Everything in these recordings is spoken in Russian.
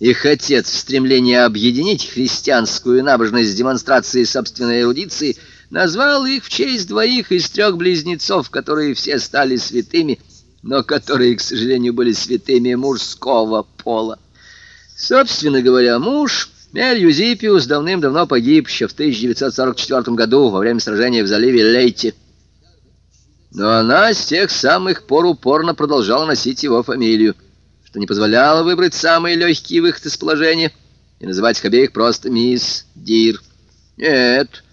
Их отец в стремлении объединить христианскую набожность с демонстрацией собственной эрудиции назвал их в честь двоих из трех близнецов, которые все стали святыми, но которые, к сожалению, были святыми мужского пола. Собственно говоря, муж Мель Юзипиус давным-давно погиб еще в 1944 году во время сражения в заливе Лейте. Но она с тех самых пор упорно продолжала носить его фамилию что не позволяло выбрать самый легкий выход из положения и называть их обеих просто мисс Дир. Нет,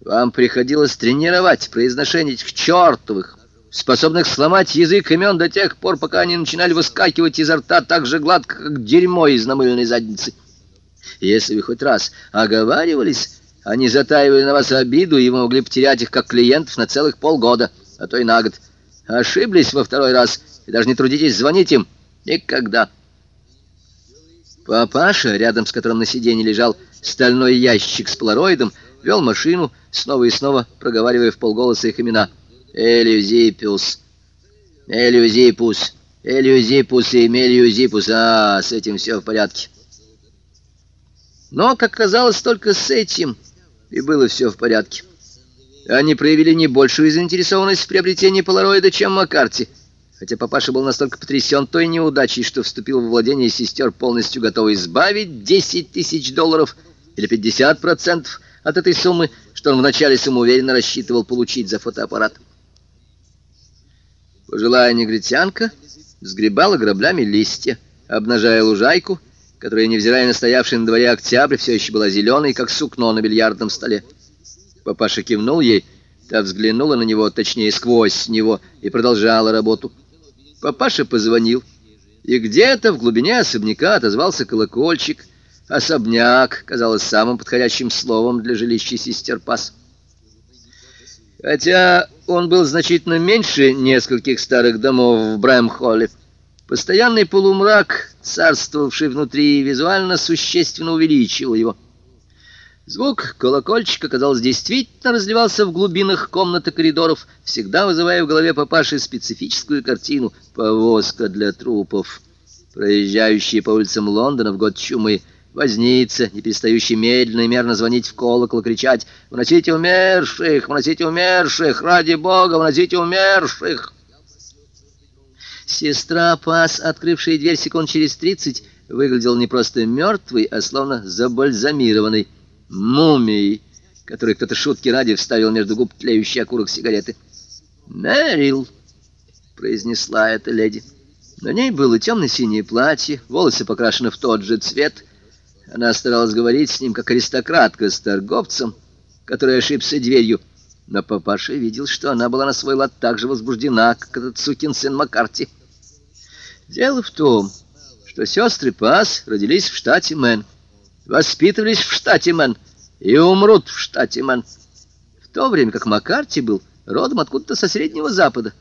вам приходилось тренировать произношение этих чертовых, способных сломать язык имен до тех пор, пока они начинали выскакивать изо рта так же гладко, как дерьмо из намыленной задницы. Если вы хоть раз оговаривались, они затаивали на вас обиду, и вы могли потерять их как клиентов на целых полгода, а то и на год. Ошиблись во второй раз, и даже не трудитесь звонить им, Никогда. Папаша, рядом с которым на сиденье лежал стальной ящик с полароидом, вел машину, снова и снова проговаривая в полголоса их имена. Элюзипус, Элюзипус, Элюзипус и Мелюзипус. А, с этим все в порядке. Но, как казалось, только с этим и было все в порядке. Они проявили не большую заинтересованность в приобретении полароида, чем Маккарти — Хотя папаша был настолько потрясен той неудачей, что вступил в владение сестер, полностью готовый избавить 10 тысяч долларов или 50% от этой суммы, что он вначале самоуверенно рассчитывал получить за фотоаппарат. Пожилая негритянка сгребала граблями листья, обнажая лужайку, которая, невзирая на стоявший на дворе октябрь, все еще была зеленой, как сукно на бильярдном столе. Папаша кивнул ей, та взглянула на него, точнее, сквозь него, и продолжала работу. Папаша позвонил, и где-то в глубине особняка отозвался колокольчик. Особняк казалось самым подходящим словом для жилища сестер Пас. Хотя он был значительно меньше нескольких старых домов в Брэмхолле, постоянный полумрак, царствовавший внутри, визуально существенно увеличивал его. Звук колокольчика, казалось, действительно разливался в глубинах комнат и коридоров, всегда вызывая в голове папаши специфическую картину «Повозка для трупов». Проезжающие по улицам Лондона в год чумы, возница, не перестающий медленно и мерно звонить в колокол и кричать «Вносите умерших! Вносите умерших! Ради Бога, вносите умерших!» Сестра Пас, открывшая дверь секунд через тридцать, выглядела не просто мертвой, а словно забальзамированной мумией, который кто-то шутки ради вставил между губ тлеющий окурок сигареты. «Мэрил!» — произнесла эта леди. На ней было темно-синее платье, волосы покрашены в тот же цвет. Она старалась говорить с ним, как аристократка с торговцем, который ошибся дверью. Но папаша видел, что она была на свой лад так же возбуждена, как этот сукин сын Маккарти. Дело в том, что сестры Пас родились в штате Мэн воспитывались в штате Мэн и умрут в штате Мэн. В то время как Маккарти был родом откуда-то со Среднего Запада,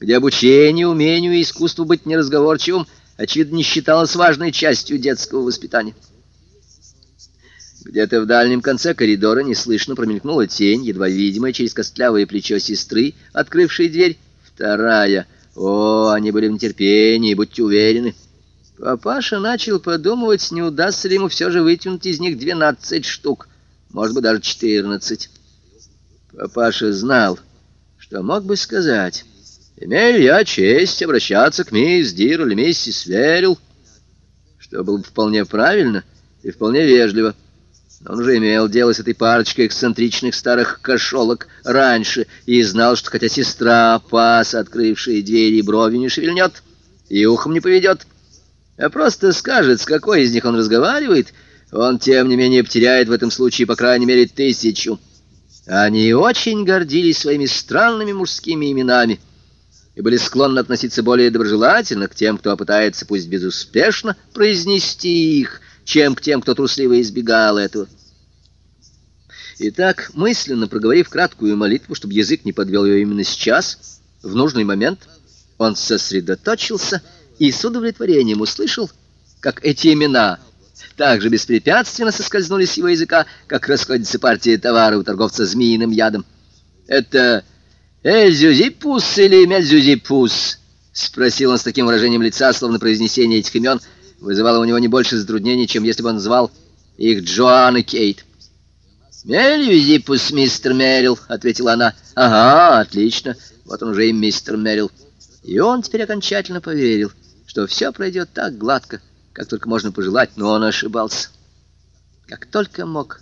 где обучение умению и искусству быть неразговорчивым, очевидно, не считалось важной частью детского воспитания. Где-то в дальнем конце коридора неслышно промелькнула тень, едва видимая через костлявое плечо сестры, открывшей дверь. Вторая. О, они были в нетерпении, будьте уверены. Папаша начал подумывать, не удастся ли ему все же вытянуть из них двенадцать штук, может быть, даже четырнадцать. Папаша знал, что мог бы сказать. Имею я честь обращаться к мисс Дир или миссис Верил, что было бы вполне правильно и вполне вежливо. Он уже имел дело с этой парочкой эксцентричных старых кошелок раньше и знал, что хотя сестра, пас, открывшая двери, брови не шевельнет и ухом не поведет, а просто скажет, с какой из них он разговаривает, он, тем не менее, потеряет в этом случае, по крайней мере, тысячу. Они очень гордились своими странными мужскими именами и были склонны относиться более доброжелательно к тем, кто пытается, пусть безуспешно, произнести их, чем к тем, кто трусливо избегал этого. Итак, мысленно проговорив краткую молитву, чтобы язык не подвел ее именно сейчас, в нужный момент, он сосредоточился и с удовлетворением услышал, как эти имена так же беспрепятственно соскользнули с его языка, как расходится партия товара у торговца змеиным ядом. «Это Эльзюзипус или Мельзюзипус?» — спросил он с таким выражением лица, словно произнесение этих имен вызывало у него не больше затруднений, чем если бы он звал их Джоанна Кейт. «Мельюзипус, мистер Мерил», — ответила она. «Ага, отлично. Вот он уже и мистер Мерил». И он теперь окончательно поверил, что все пройдет так гладко, как только можно пожелать, но он ошибался. Как только мог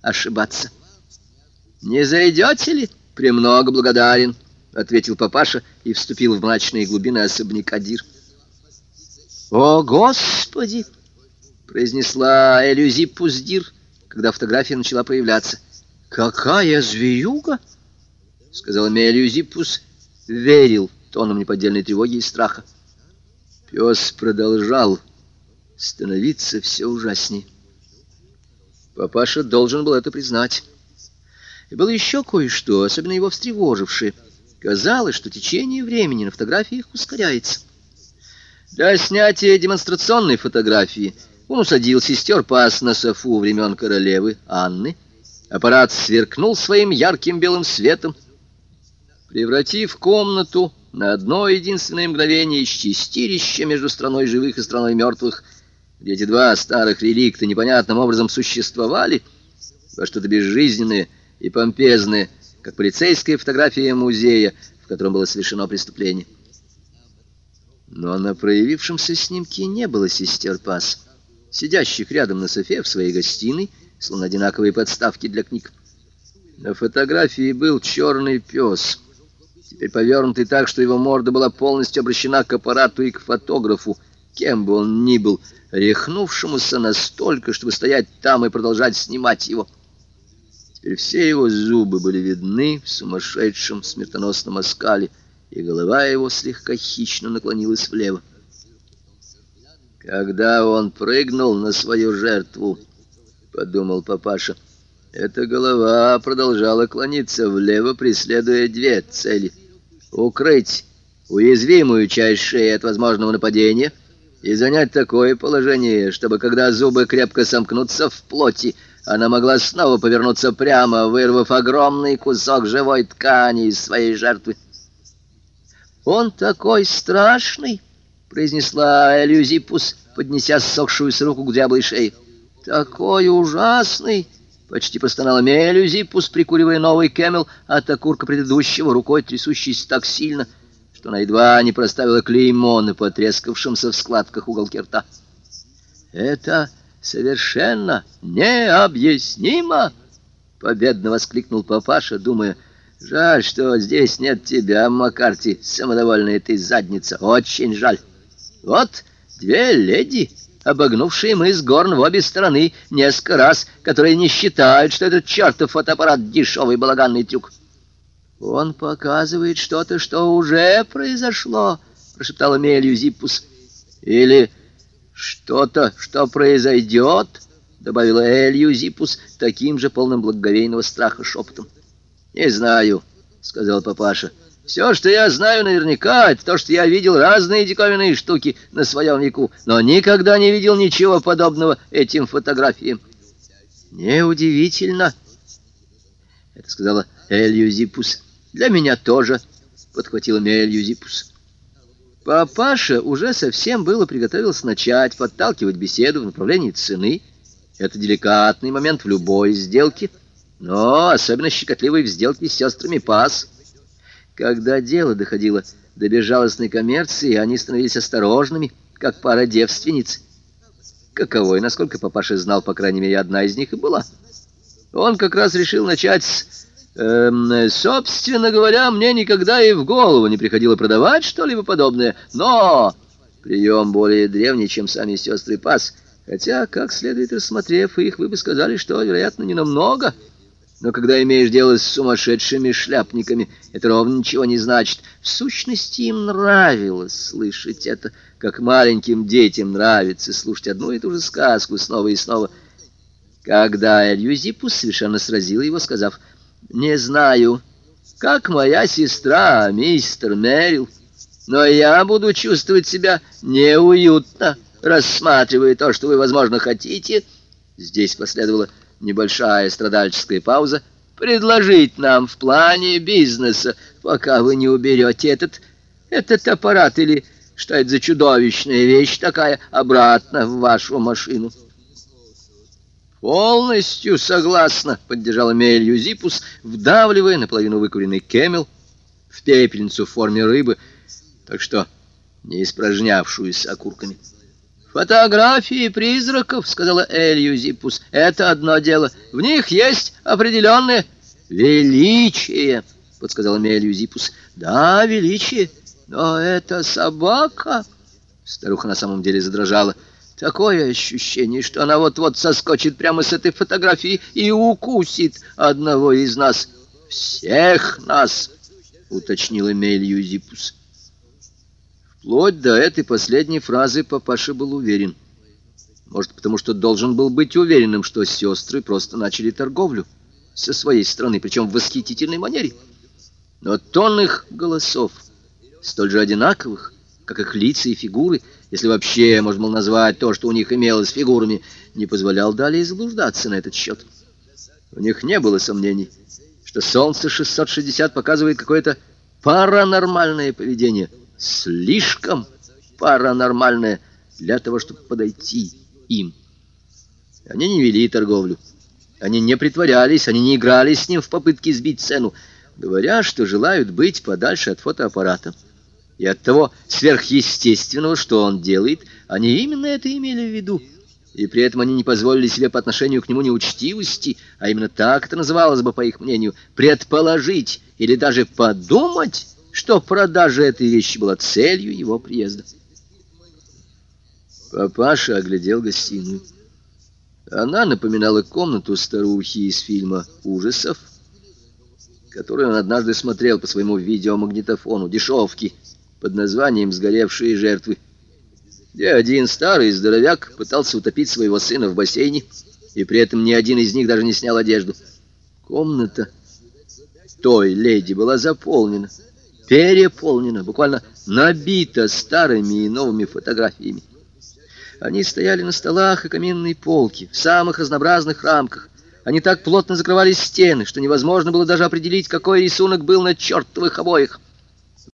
ошибаться. «Не зайдете ли?» «Премного благодарен», — ответил папаша и вступил в мрачные глубины особняка Дир. «О, Господи!» — произнесла Элюзи Пуздир, когда фотография начала появляться. «Какая зверюга!» — сказала Мелюзипус, верил тоном неподдельной тревоги и страха. Пес продолжал становиться все ужаснее. Папаша должен был это признать. И было еще кое-что, особенно его встревожившее. Казалось, что течение времени на фотографиях ускоряется. Для снятия демонстрационной фотографии он усадил сестер пас на софу времен королевы Анны. Аппарат сверкнул своим ярким белым светом, превратив комнату на одно единственное мгновение из чистилища между страной живых и страной мертвых, где эти два старых реликта непонятным образом существовали, во что-то безжизненное — и помпезные, как полицейская фотография музея, в котором было совершено преступление. Но на проявившемся снимке не было сестер Пас, сидящих рядом на софе в своей гостиной, словно одинаковые подставки для книг. На фотографии был черный пес, теперь повернутый так, что его морда была полностью обращена к аппарату и к фотографу, кем бы он ни был, рехнувшемуся настолько, чтобы стоять там и продолжать снимать его. Теперь все его зубы были видны в сумасшедшем смертоносном оскале, и голова его слегка хищно наклонилась влево. Когда он прыгнул на свою жертву, подумал папаша, эта голова продолжала клониться влево, преследуя две цели: укрыть уязвимую часть шеи от возможного нападения и занять такое положение, чтобы когда зубы крепко сомкнутся в плоти, она могла снова повернуться прямо, вырвав огромный кусок живой ткани из своей жертвы. «Он такой страшный!» — произнесла Элюзипус, поднеся ссохшуюся руку к дряблой шее. «Такой ужасный!» — почти простонала Мелюзипус, прикуривая новый кемел от окурка предыдущего, рукой трясущейся так сильно, что она едва не проставила клеймо на потрескавшемся в складках уголке рта. «Это...» совершенно необъяснимо!» Победно воскликнул папаша, думая, «Жаль, что здесь нет тебя, Маккарти, самодовольная ты задница, очень жаль. Вот две леди, обогнувшие мы с горн в обе стороны несколько раз, которые не считают, что этот чертов фотоаппарат дешевый балаганный трюк». «Он показывает что-то, что уже произошло», — прошептала Мелью Зиппус. «Или...» «Что-то, что произойдет», — добавила Элью Зипус таким же полным благоговейного страха шепотом. «Не знаю», — сказал папаша. «Все, что я знаю наверняка, это то, что я видел разные диковинные штуки на своем веку, но никогда не видел ничего подобного этим фотографиям». «Неудивительно», — это сказала Элью Зипус. «Для меня тоже», — подхватила Элью Зипус. Папаша уже совсем было приготовился начать подталкивать беседу в направлении цены. Это деликатный момент в любой сделке, но особенно щекотливый в сделке с сестрами Пас. Когда дело доходило до безжалостной коммерции, они становились осторожными, как пара девственниц. Каковой, насколько папаша знал, по крайней мере, одна из них и была. Он как раз решил начать с Эм, собственно говоря, мне никогда и в голову не приходило продавать что-либо подобное, но прием более древний, чем сами сестры Пас, хотя, как следует рассмотрев их, вы бы сказали, что, вероятно, не намного. Но когда имеешь дело с сумасшедшими шляпниками, это ровно ничего не значит. В сущности, им нравилось слышать это, как маленьким детям нравится слушать одну и ту же сказку снова и снова. Когда Эльюзипус совершенно сразила его, сказав — не знаю, как моя сестра, мистер Мерил, но я буду чувствовать себя неуютно, рассматривая то, что вы, возможно, хотите. Здесь последовала небольшая страдальческая пауза. Предложить нам в плане бизнеса, пока вы не уберете этот, этот аппарат или Что это за чудовищная вещь такая обратно в вашу машину? Полностью согласна, поддержала Мелью Зипус, вдавливая наполовину выкуренный кемел в пепельницу в форме рыбы, так что не испражнявшуюся окурками. «Фотографии призраков, — сказала Элью Зипус, — это одно дело. В них есть определенное величие, — подсказала Мелью Зипус. Да, величие, но это собака. Старуха на самом деле задрожала. Такое ощущение, что она вот-вот соскочит прямо с этой фотографии и укусит одного из нас. Всех нас, — уточнила Мелью Зипус. Вплоть до этой последней фразы папаша был уверен. Может, потому что должен был быть уверенным, что сестры просто начали торговлю со своей стороны, причем в восхитительной манере. Но тон их голосов, столь же одинаковых, как их лица и фигуры, если вообще можно было назвать то, что у них имелось фигурами, не позволял далее заблуждаться на этот счет. У них не было сомнений, что Солнце 660 показывает какое-то паранормальное поведение — слишком паранормальное для того, чтобы подойти им. Они не вели торговлю. Они не притворялись, они не играли с ним в попытке сбить цену, говоря, что желают быть подальше от фотоаппарата. И от того сверхъестественного, что он делает, они именно это имели в виду. И при этом они не позволили себе по отношению к нему неучтивости, а именно так это называлось бы, по их мнению, предположить или даже подумать, что продажа этой вещи была целью его приезда. Папаша оглядел гостиную. Она напоминала комнату старухи из фильма ужасов, которую он однажды смотрел по своему видеомагнитофону, дешевки, под названием «Сгоревшие жертвы», где один старый здоровяк пытался утопить своего сына в бассейне, и при этом ни один из них даже не снял одежду. Комната той леди была заполнена переполнена, буквально набита старыми и новыми фотографиями. Они стояли на столах и каминной полке, в самых разнообразных рамках. Они так плотно закрывали стены, что невозможно было даже определить, какой рисунок был на чертовых обоих.